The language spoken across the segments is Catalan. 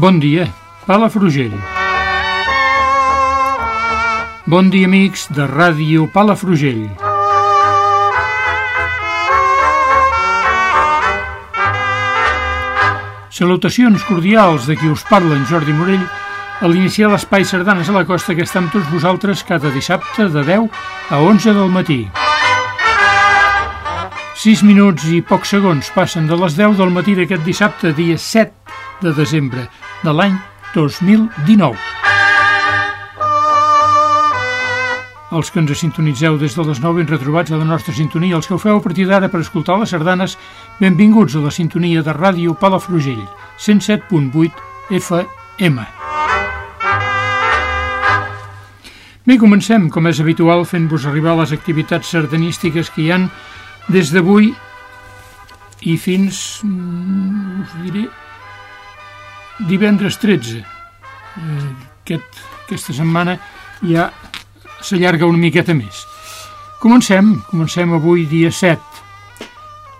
Bon dia, Palafrugell. Bon dia, amics de Ràdio Palafrugell. Salutacions cordials de qui us parla, en Jordi Morell, a l'iniciar l'espai Sardanes a la Costa que està amb tots vosaltres cada dissabte de 10 a 11 del matí. 6 minuts i pocs segons passen de les 10 del matí d'aquest dissabte, dia 7 de desembre de l'any 2019. Els que ens sintonitzeu des de les 9 ben retrobats a la nostra sintonia, els que ho feu a partir d'ara per escoltar les sardanes, benvinguts a la sintonia de ràdio Palafrugell, 107.8 FM. Bé, comencem, com és habitual, fent-vos arribar les activitats sardanístiques que hi han des d'avui i fins, mm, us diré, divendres 13. Eh, aquest, aquesta setmana ja s'allarga una miqueta més. Comencem, comencem avui dia 7.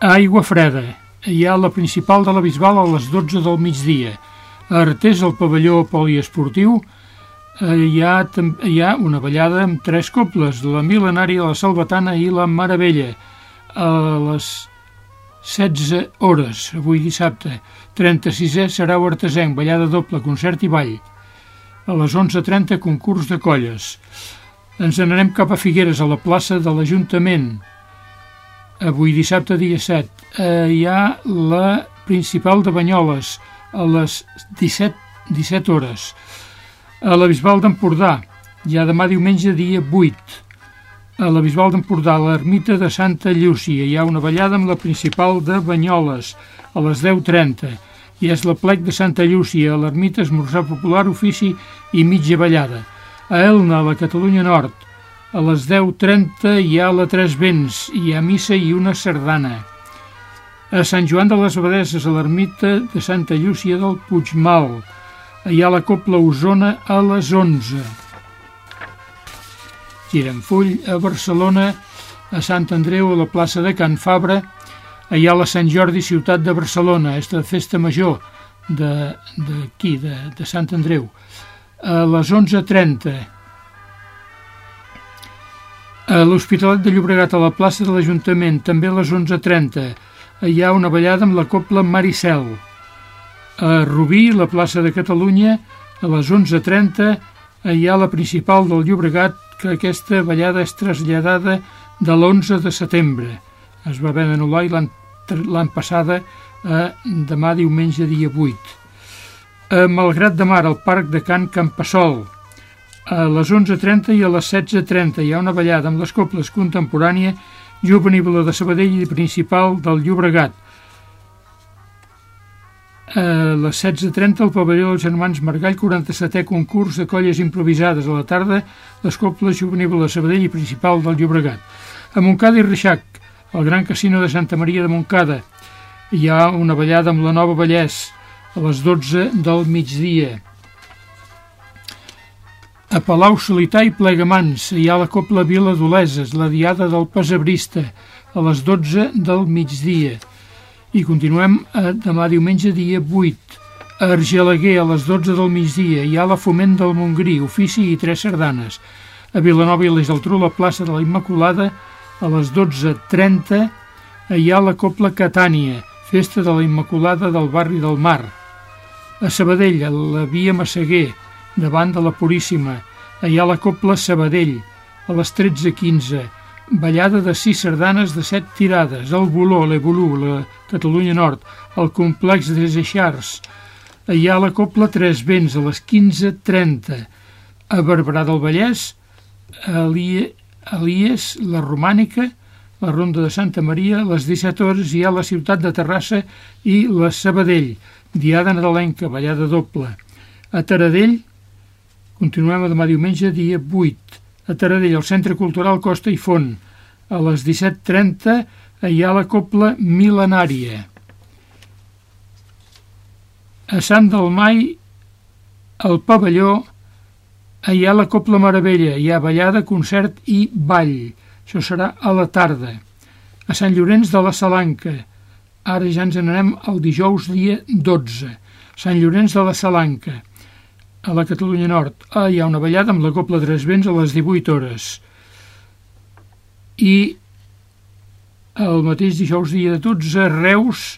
A Aigua Freda, hi ha la principal de la Bisbal a les 12 del migdia. A Artés, al pavelló poliesportiu, eh, hi ha, hi ha una ballada amb tres cobles, la mil·lenària, la salvatana i la meravella. A les 16 hores, avui dissabte. 36è Sarau Artesenc, ballada doble, concert i ball. A les 11.30, concurs de colles. Ens anarem cap a Figueres, a la plaça de l'Ajuntament. Avui dissabte, dia 7. Eh, hi ha la principal de Banyoles, a les 17, 17 hores. A la Bisbal d'Empordà, ja demà diumenge, dia 8 a la Bisbal d'Empordà, a l'ermita de Santa Llúcia. Hi ha una ballada amb la principal de Banyoles, a les 10.30. I és la plec de Santa Llúcia, a l'ermita esmorzar popular, ofici i mitja ballada. A Elna, a la Catalunya Nord, a les 10.30 hi ha la Tres Vents, hi ha missa i una sardana. A Sant Joan de les Abadeses, a l'ermita de Santa Llúcia del Puigmal, hi ha la Copla Osona a les 11. Giranfull, a Barcelona, a Sant Andreu, a la plaça de Can Fabra, hi ha la Sant Jordi, ciutat de Barcelona, és la festa major d'aquí, de, de, de Sant Andreu. A les 11.30, a l'Hospitalet de Llobregat, a la plaça de l'Ajuntament, també a les 11.30, hi ha una ballada amb la copla Maricel. A Rubí, la plaça de Catalunya, a les 11.30, hi ha la principal del Llobregat, que aquesta ballada és traslladada de l'11 de setembre. Es va haver d'anul·lar i l'any passada a demà diumenge dia 8. A Malgrat de Mar, al Parc de Can Campassol, a les 11.30 i a les 16.30 hi ha una ballada amb les coples contemporània juvenil de Sabadell i principal del Llobregat. A les 16.30 al pavelló dels germans Margall, 47è concurs de colles improvisades. A la tarda, les coples juvenil de Sabadell i principal del Llobregat. A Montcada i Reixac, al Gran Casino de Santa Maria de Montcada, hi ha una ballada amb la Nova Vallès a les 12 del migdia. A Palau Solità i Plegamans hi ha la Copla Vila d'Oleses, la Diada del Pesabrista, a les 12 del migdia. I continuem a demà diumenge dia 8. A Argelaguer, a les 12 del migdia, hi ha la Foment del Montgrí, ofici i tres sardanes. A Vilanova i les Geltrú, la plaça de la Immaculada, a les 12.30, hi ha la Copla Catània, festa de la Immaculada del barri del Mar. A Sabadell, a la via Massaguer, davant de la Puríssima, hi ha la Copla Sabadell, a les 13.15, ballada de sis sardanes de set tirades, el Boló, l'Evolú, la Catalunya Nord, el complex de Seixars, hi ha la Copla Tres Vents a les 15.30, a Barberà del Vallès, a Elies, la Romànica, la Ronda de Santa Maria, les 17 hores hi ha la ciutat de Terrassa i la Sabadell, diada nadalenca, ballada doble. A Taradell, continuem demà diumenge, dia 8. A Taradell, al Centre Cultural Costa i Font, a les 17.30 hi ha la Copla Milenària. A Sant Dalmai, al pavelló, hi ha la Copla Meravella, hi ha ballada, concert i ball. Això serà a la tarda. A Sant Llorenç de la Salanca. Ara ja ens n'anem el dijous dia 12. Sant Llorenç de la Salanca. A la Catalunya Nord. Ah, hi ha una ballada amb la Copla Tres Vents a les 18 hores. I el mateix dijous dia de 12 a Reus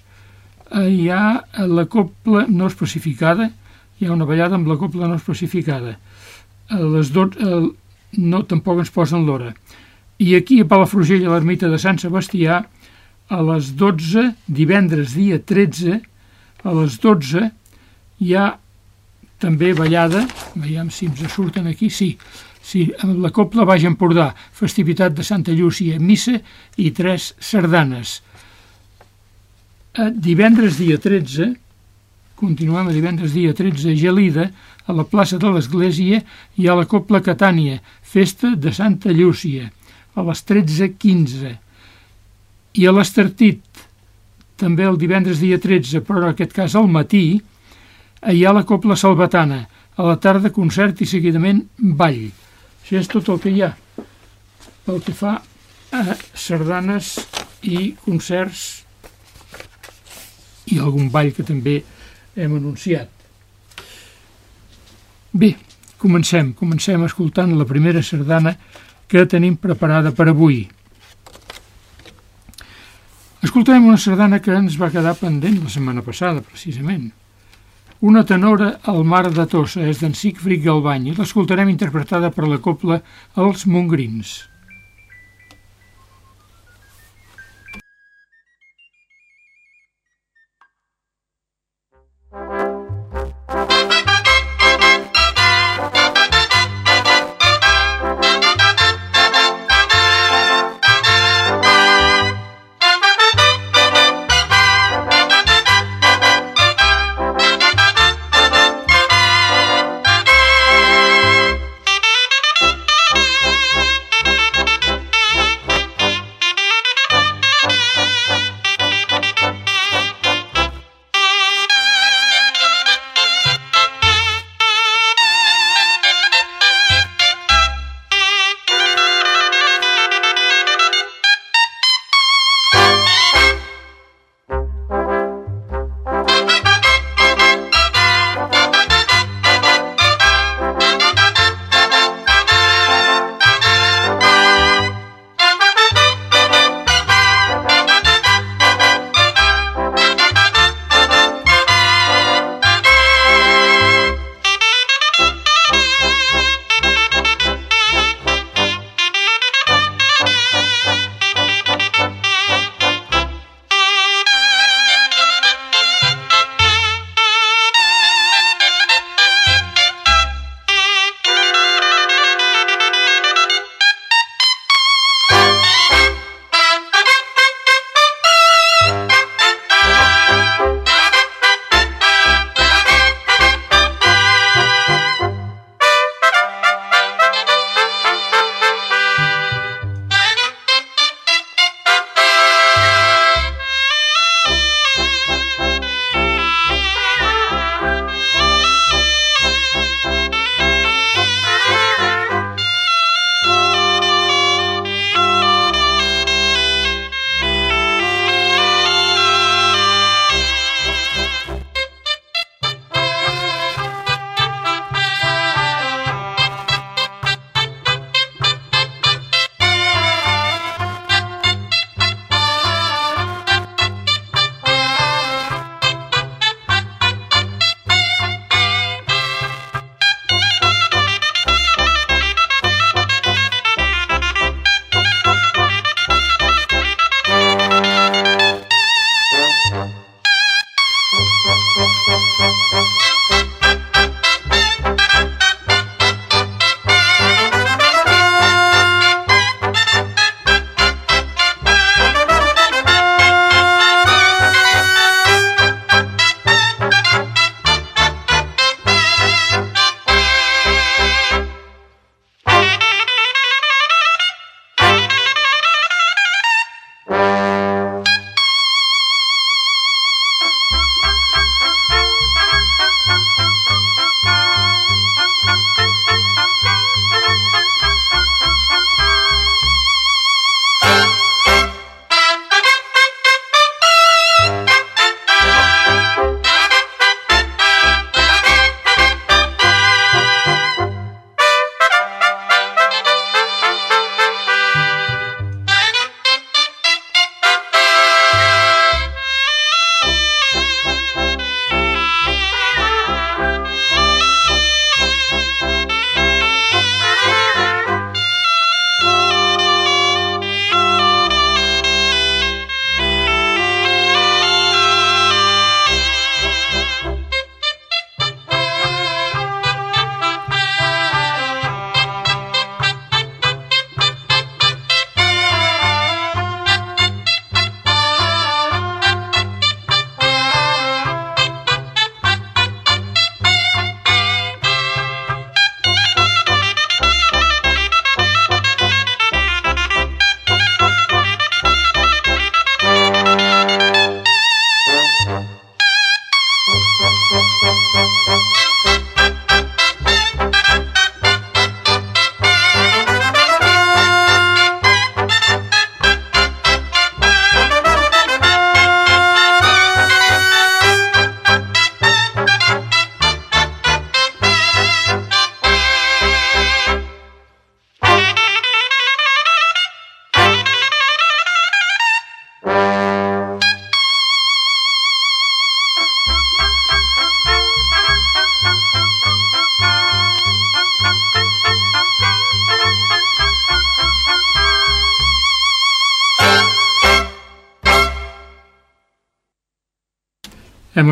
hi ha la copla no especificada, hi ha una ballada amb la copla no especificada. A les 12, no, tampoc ens posen l'hora. I aquí a Palafrugell, a l'ermita de Sant Sebastià, a les 12, divendres dia 13, a les 12, hi ha també ballada, veiem si ens surten aquí, sí, sí, amb la Copla Baix Empordà, festivitat de Santa Llúcia, missa i tres sardanes. A divendres dia 13, continuem a divendres dia 13, Gelida, a la plaça de l'Església hi ha la Copla Catània, festa de Santa Llúcia a les 13.15 i a l'Estartit també el divendres dia 13 però en aquest cas al matí hi ha la Copla Salvatana a la tarda concert i seguidament ball. Això és tot el que hi ha pel que fa a sardanes i concerts i algun ball que també hem anunciat bé, comencem comencem escoltant la primera sardana que tenim preparada per avui. Escoltarem una sardana que ens va quedar pendent la setmana passada, precisament. Una tenora al mar de Tossa és d'en Sigfrid Galbany i l'escoltarem interpretada per la copla Els Mongrins.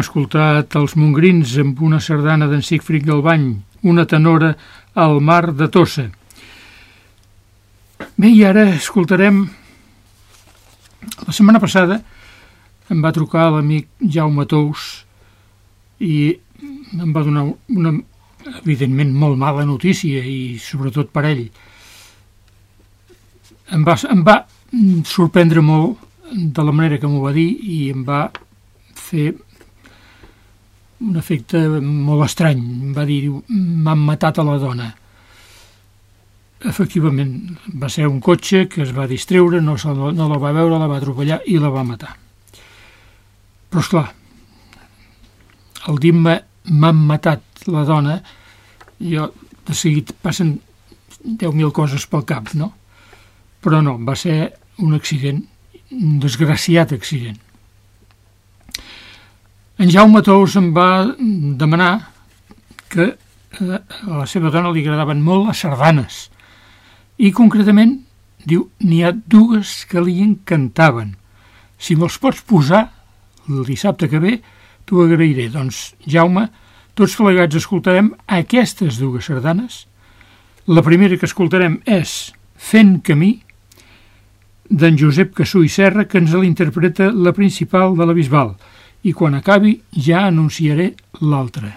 Escoltat els mongrins amb una sardana d'en Sigfrid Galbany, una tenora al mar de Tossa. Bé, i ara escoltarem... La setmana passada em va trucar l'amic Jaume Tous i em va donar una, evidentment, molt mala notícia i sobretot per ell. Em va, em va sorprendre molt de la manera que m'ho va dir i em va fer un efecte molt estrany. Va dir, m'han matat a la dona. Efectivament, va ser un cotxe que es va distreure, no, se, no la va veure, la va atropellar i la va matar. Però, esclar, el dir-me m'han matat la dona, jo de seguit passen 10.000 coses pel cap, no? Però no, va ser un accident un desgraciat accident. En Jaume Tous em va demanar que eh, a la seva dona li agradaven molt les sardanes i concretament diu n'hi ha dues que li encantaven. Si me'ls pots posar el dissabte que ve, t'ho agrairé. Doncs, Jaume, tots plegats escoltarem aquestes dues sardanes. La primera que escoltarem és Fent camí, d'en Josep Cassú i Serra, que ens l'interpreta la principal de la Bisbal, i quan acabi ja anunciaré l'altra.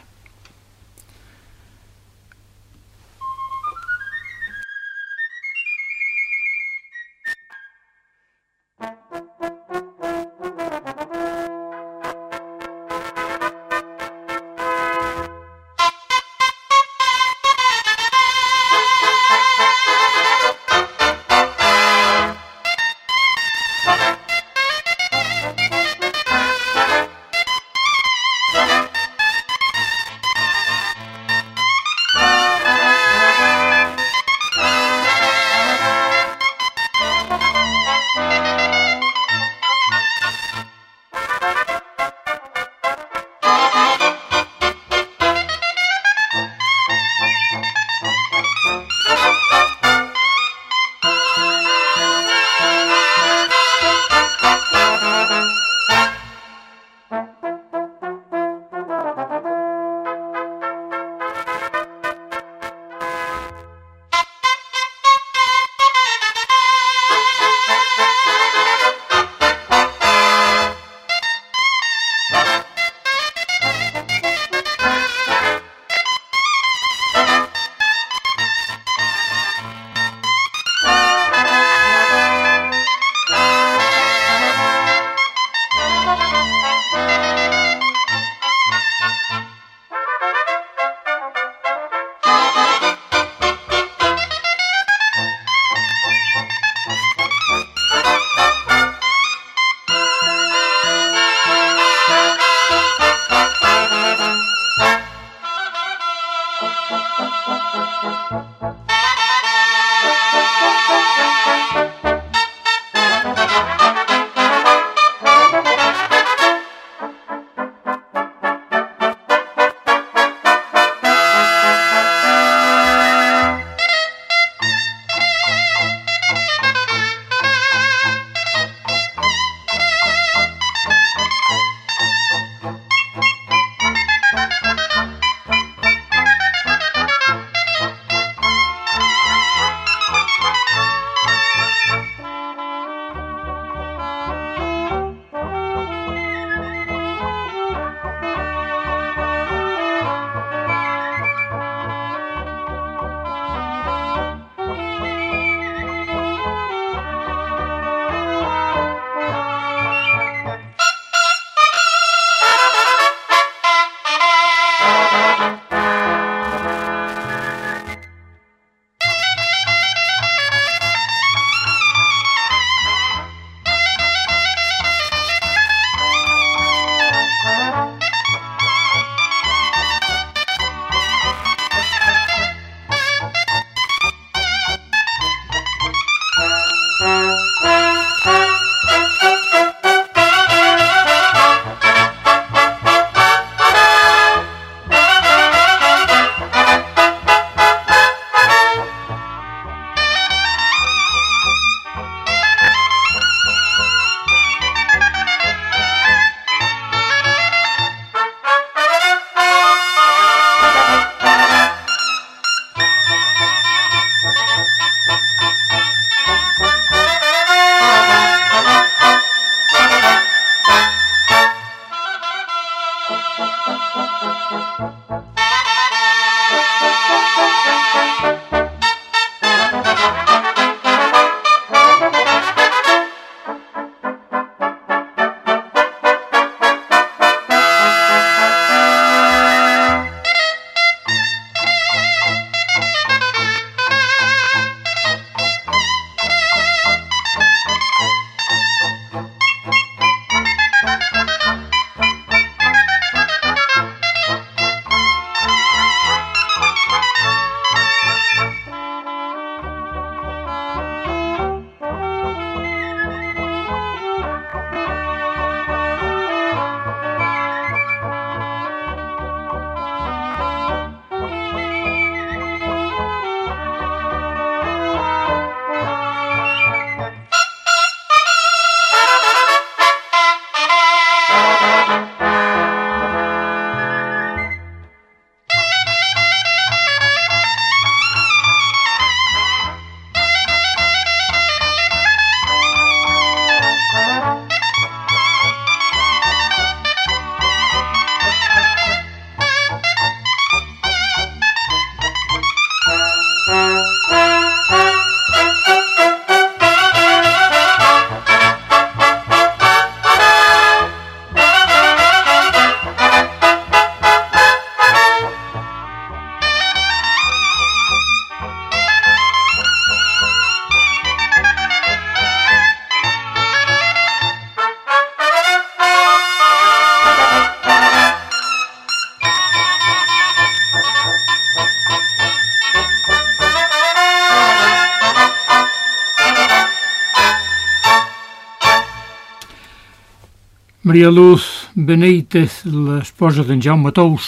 Maria Luz Benítez, l'esposa d'en Jaume Tous,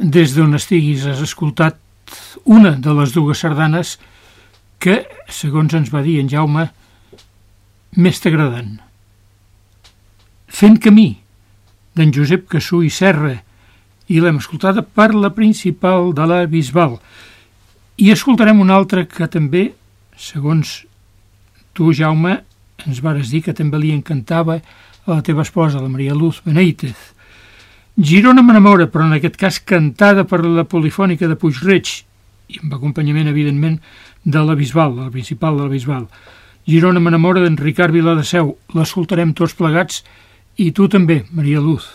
des d'on estiguis has escoltat una de les dues sardanes que, segons ens va dir en Jaume, més t'agraden. Fent camí, d'en Josep Cassú i Serra, i l'hem escoltada per la principal de la Bisbal. I escoltarem una altra que també, segons tu, Jaume, ens vares dir que també li encantava a la teva esposa, la Maria Luz Benítez. Girona m'enamora, però en aquest cas cantada per la polifònica de Puigreig i amb acompanyament, evidentment, de la Bisbal, la principal de la Bisbal. Girona m'enamora d'en Ricard Viladeseu. L'escoltarem tots plegats i tu també, Maria Luz.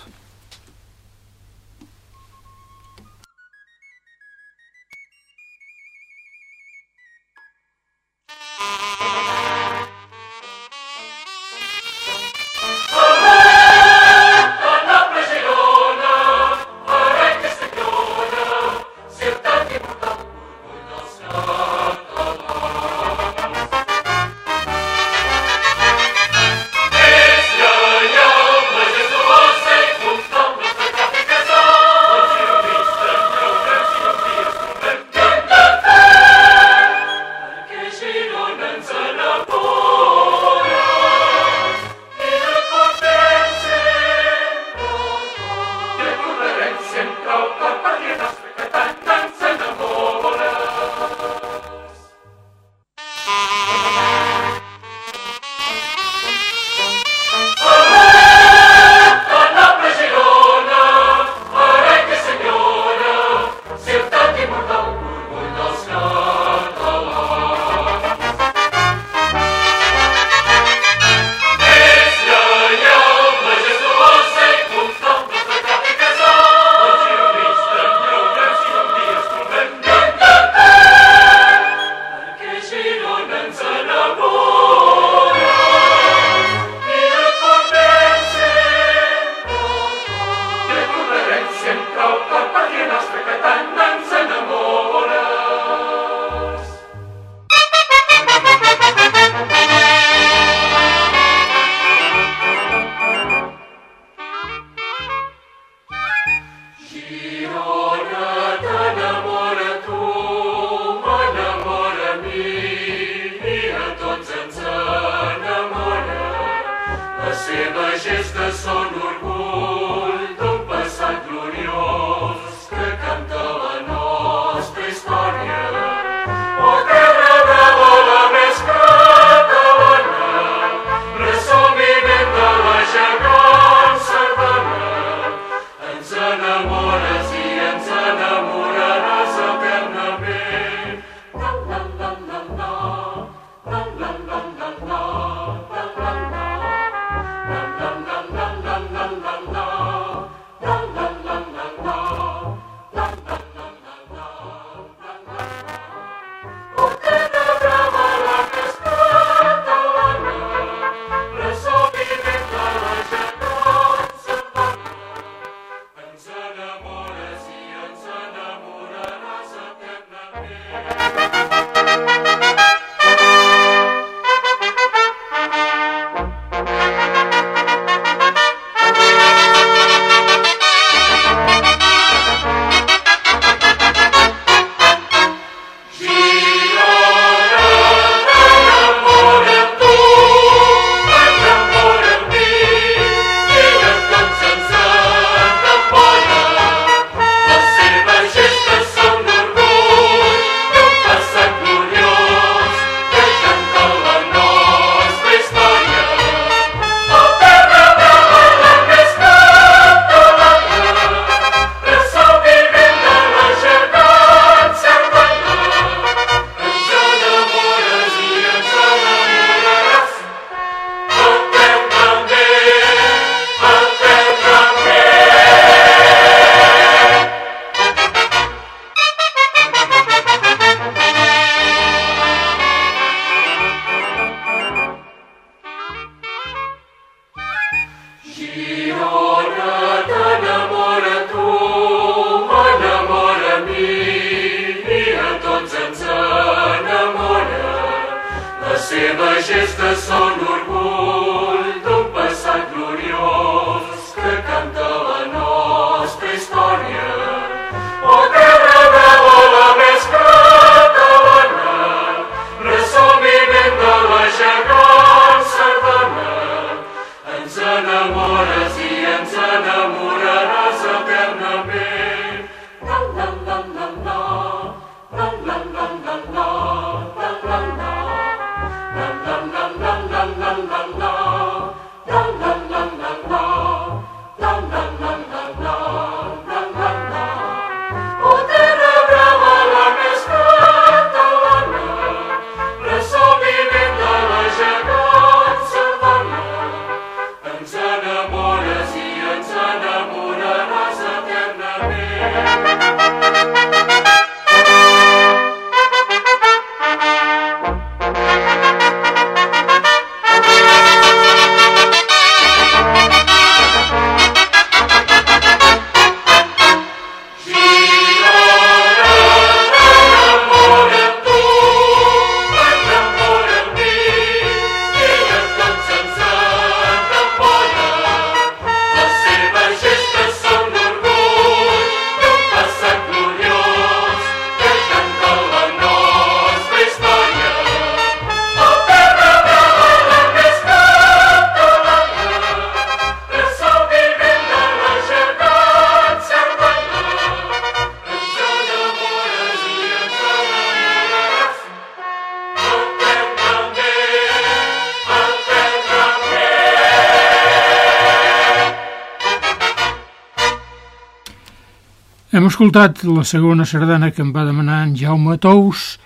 Escoltat la segona sardana que em va demanar en Jaume Tous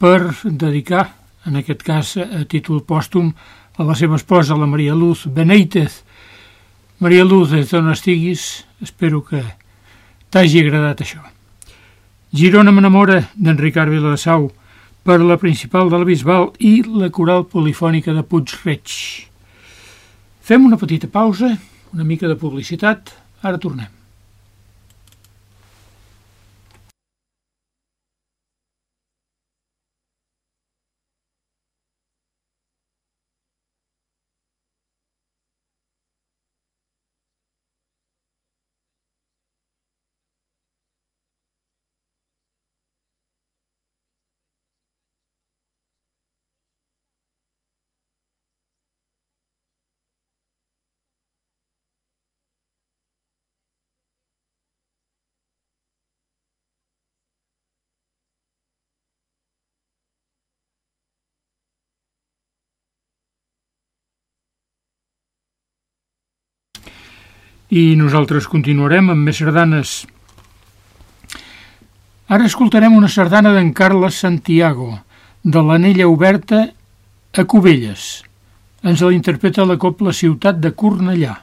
per dedicar, en aquest cas a títol pòstum, a la seva esposa, la Maria Luz Benítez. Maria Luz, des d'on estiguis, espero que t'hagi agradat això. Girona m'enamora d'en Ricard Viladasau per la principal de la Bisbal i la coral polifònica de Puigreig. Fem una petita pausa, una mica de publicitat, ara tornem. I nosaltres continuarem amb més sardanes. Ara escoltarem una sardana d'en Carles Santiago, de l'Anella Oberta a Cubelles. Ens la interpreta la Copla Ciutat de Cornellà.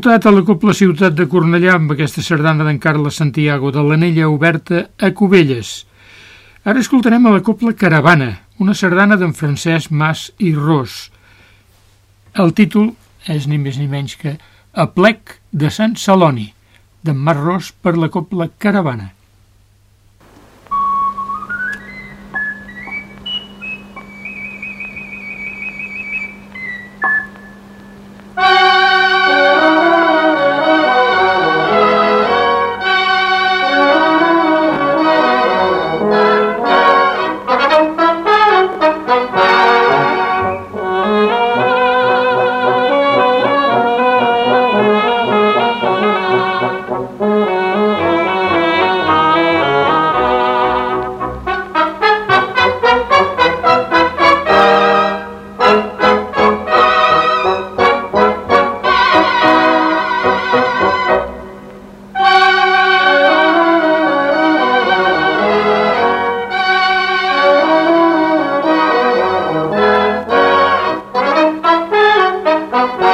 Escoltat a la Copla Ciutat de Cornellà amb aquesta sardana d'en Carles Santiago de l'Anella Oberta a Cubelles. Ara escoltarem a la Copla Caravana, una sardana d'en Francesc Mas i Ros. El títol és ni més ni menys que A plec de Sant Celoni, d'en Mas Ros per la Copla Caravana. Hem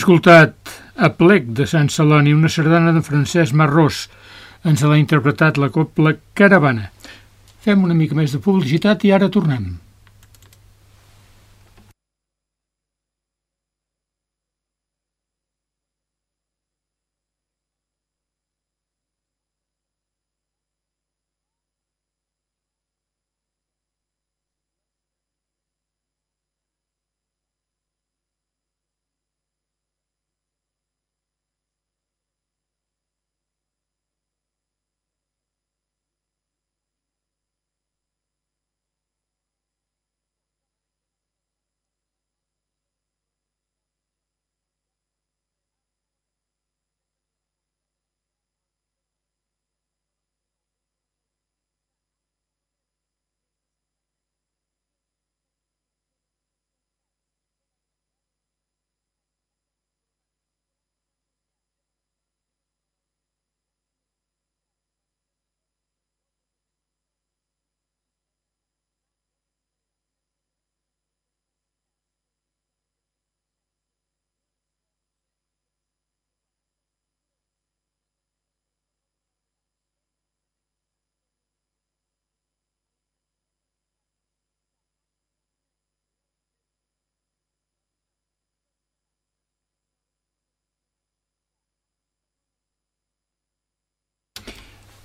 escoltat a plec de Sant Celoni una sardana de Francesc Marrós. Ens l'ha interpretat la copla Caravana. Fem una mica més de publicitat i ara tornem.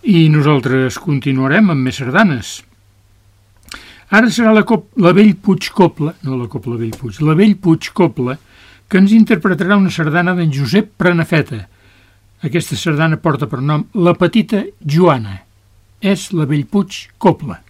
I nosaltres continuarem amb més sardanes. Ara serà la, cop, la Vell Puig Copla, no la Copla Vell Puig, la Vell Puig Copla, que ens interpretarà una sardana d'en Josep Prenafeta. Aquesta sardana porta per nom La Petita Joana. És la Vell Puig Copla.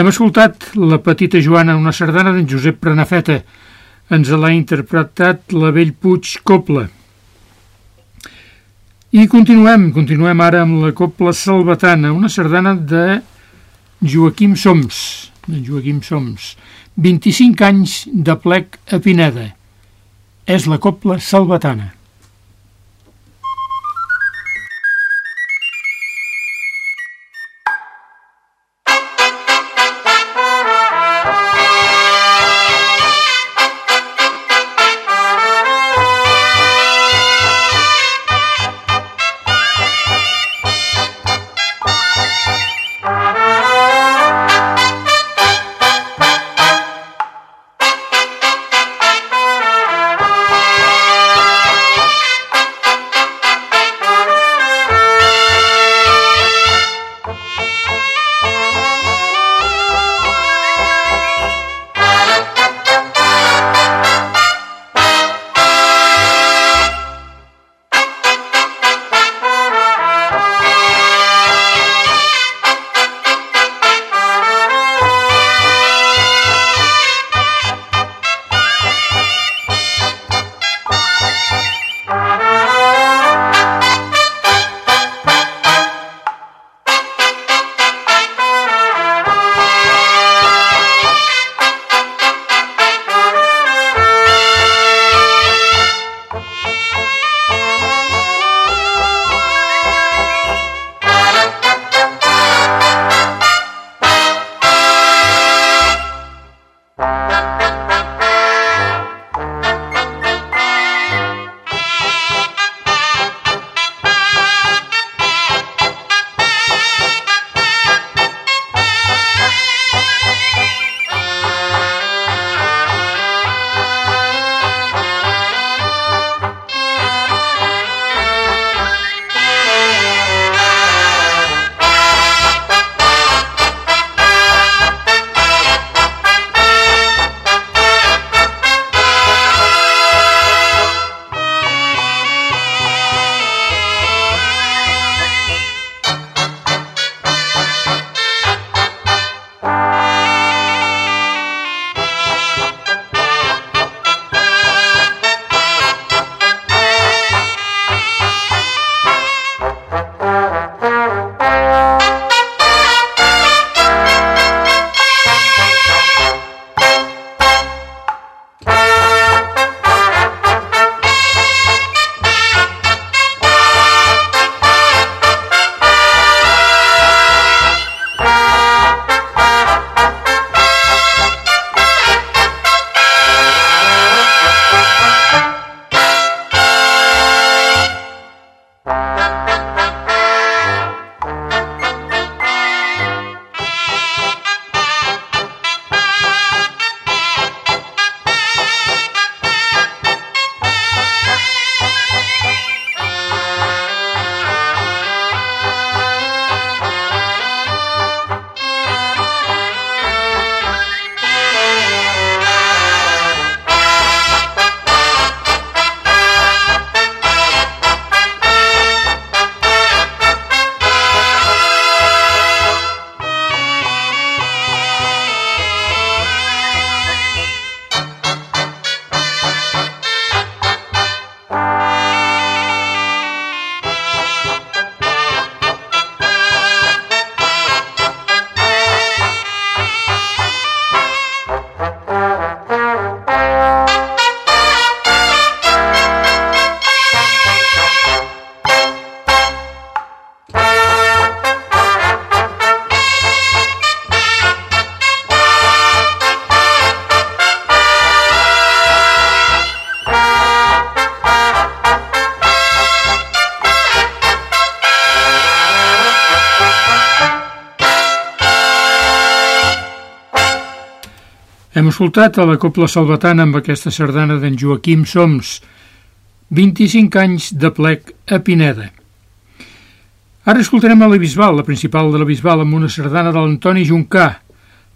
Hem escoltat la petita Joana, una sardana d'en Josep Prenafeta. ens l'ha interpretat la Vell Puig Copla. I continuem, continuem ara amb la Copla Salvatana, una sardana de Joaquim Soms, de Joaquim Soms. 25 anys de plec a Pineda. És la Copla Salvatana. Hem escoltat a la Copla Salvatana amb aquesta sardana d'en Joaquim Soms, 25 anys de plec a Pineda. Ara escoltarem a la Bisbal, la principal de la Bisbal, amb una sardana de l'Antoni Juncà,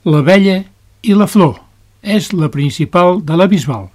La vella i la flor. És la principal de la Bisbal.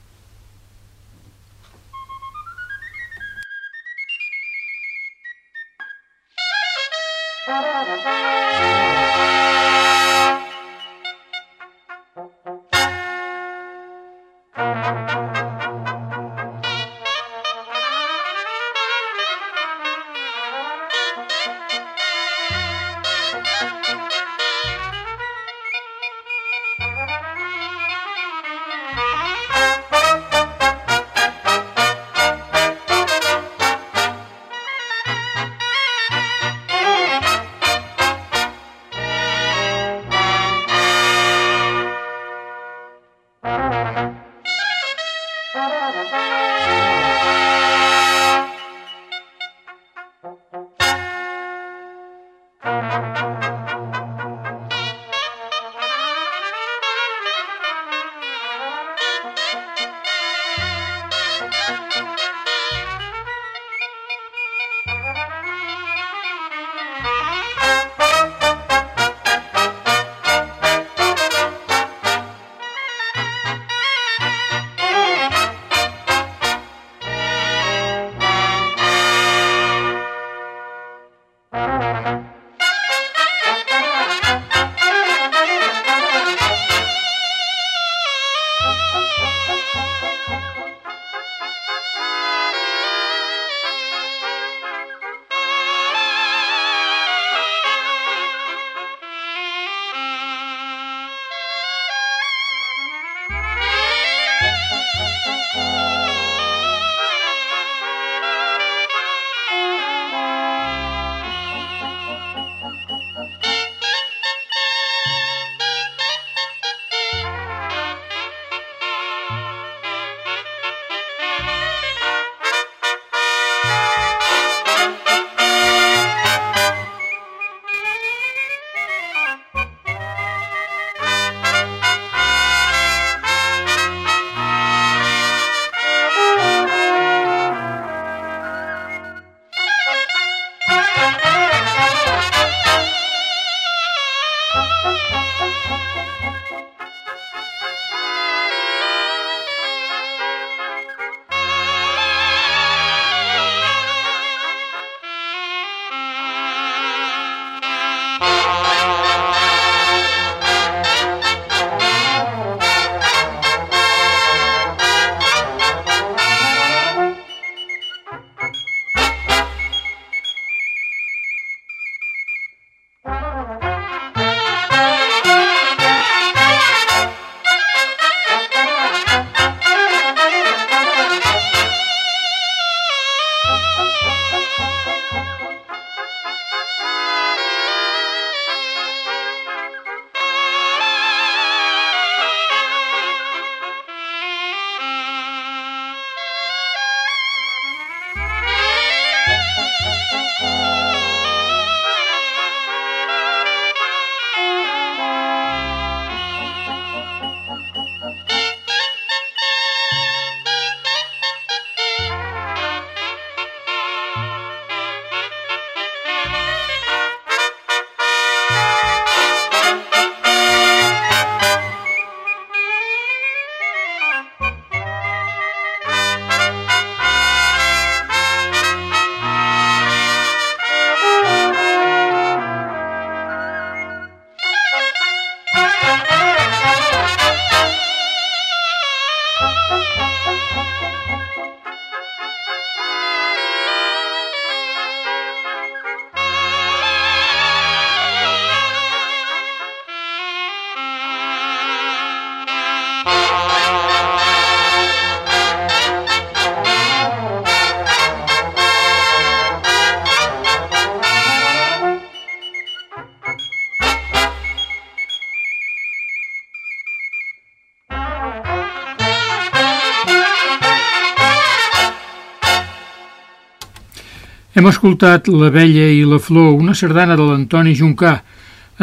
Hem escoltat La vella i la flor, una sardana de l'Antoni Juncà.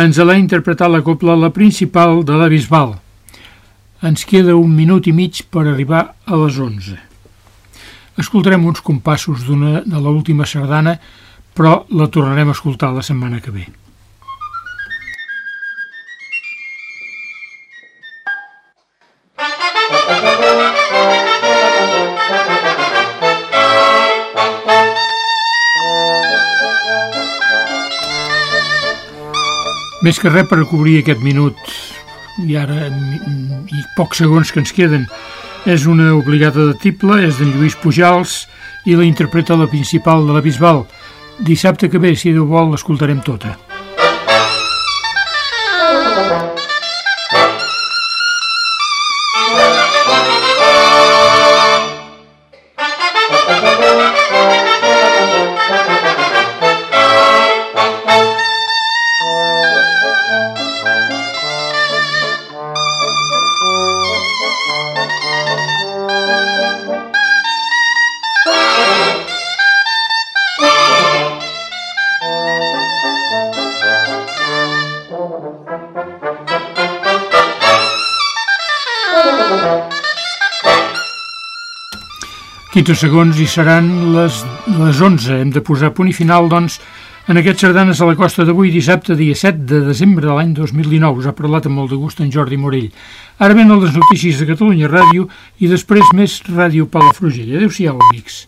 Ens l'ha interpretat la copla la principal de la Bisbal. Ens queda un minut i mig per arribar a les 11. Escoltarem uns compassos de l'última sardana, però la tornarem a escoltar la setmana que ve. Més que res per cobrir aquest minut i ara i pocs segons que ens queden és una obligada de tible, és d'en Lluís Pujals i la interpreta la principal de la Bisbal. Dissabte que ve, si Déu vol, l'escoltarem tota. Quinze segons i seran les, les 11. Hem de posar punt i final, doncs, en aquests sardanes a la costa d'avui, dissabte, dia 7 de desembre de l'any 2019. Us ha parlat amb molt de gust en Jordi Morell. Ara venen les notícies de Catalunya Ràdio i després més Ràdio Palafrugell. Adéu-siau, amics.